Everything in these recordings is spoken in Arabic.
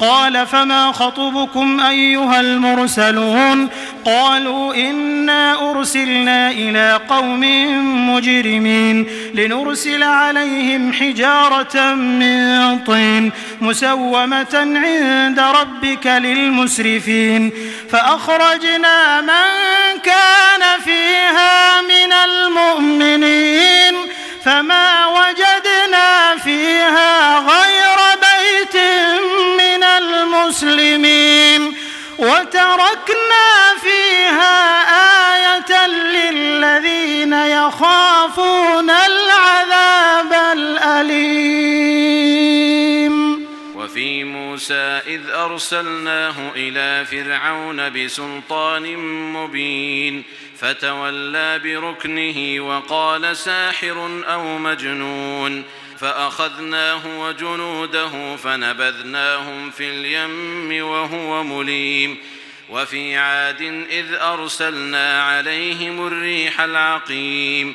قال فما خطبكم أيها المرسلون قالوا إنا أرسلنا إلى قوم مجرمين لنرسل عليهم حجارة من طين مسومة عند ربك للمسرفين فأخرجنا من كان فيه يخافون العذاب الأليم. وفي موسى إذ أرسلناه إلى فرعون بسلطان مبين فتولى بركنه وقال ساحر أو مجنون فأخذناه وجنوده فنبذناهم في اليم وهو مليم. وفي عاد إذ أرسلنا عليهم الريح العقيم.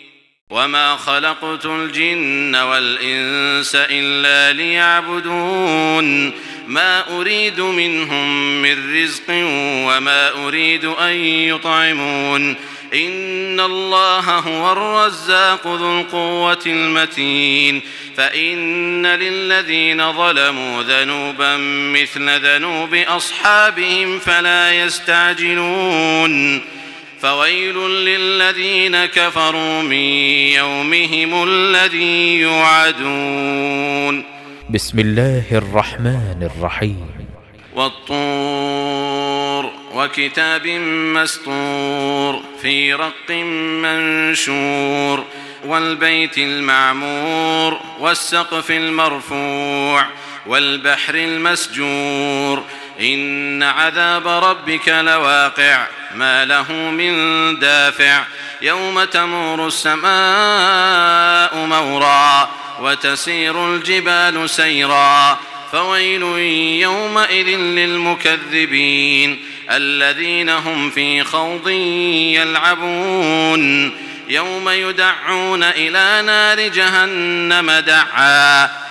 وما خلقت الجن والإنس إلا ليعبدون ما أريد منهم من رزق وما أريد أن يطعمون إن الله هو الرزاق ذو القوة المتين فإن للذين ظلموا ذنوبا مثل ذنوب أصحابهم فلا يستعجلون فويل للذين كفروا من يومهم الذي يعدون بسم الله الرحمن الرحيم. والطور وكتاب مسطور في رق منشور والبيت المعمور والسقف المرفوع والبحر المسجور إن عذاب ربك لواقع. ما له من دافع. يوم تمور السماء مورا وتسير الجبال سيرا. فويل يومئذ للمكذبين. الذين هم في خوض يلعبون. يوم يدعون إلى نار جهنم دعا.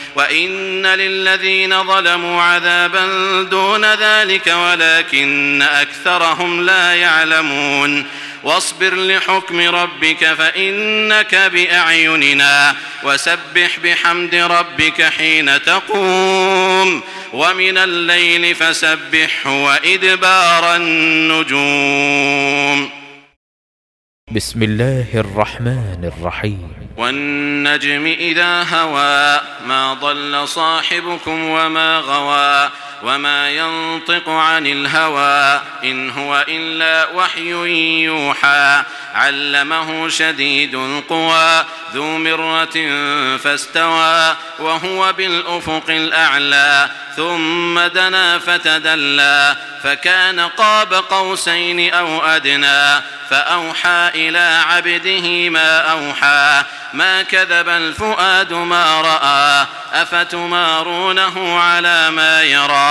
وإن للذين ظلموا عذابا دون ذلك ولكن أكثرهم لا يعلمون واصبر لحكم ربك فإنك بأعيننا وسبح بحمد ربك حين تقوم ومن الليل فسبح وإدبار النجوم بسم الله الرحمن الرحيم والنجم إذا هوى ما ضل صاحبكم وما غوى وما ينطق عن الهوى إن هو إلا وحي يوحى علمه شديد القوى ذو مرة فاستوى وهو بالأفق الأعلى ثم دنا فتدلى فكان قاب قوسين أو أدنى فأوحى إلى عبده ما أوحى ما كذب الفؤاد ما رأى أفتمارونه على ما يرى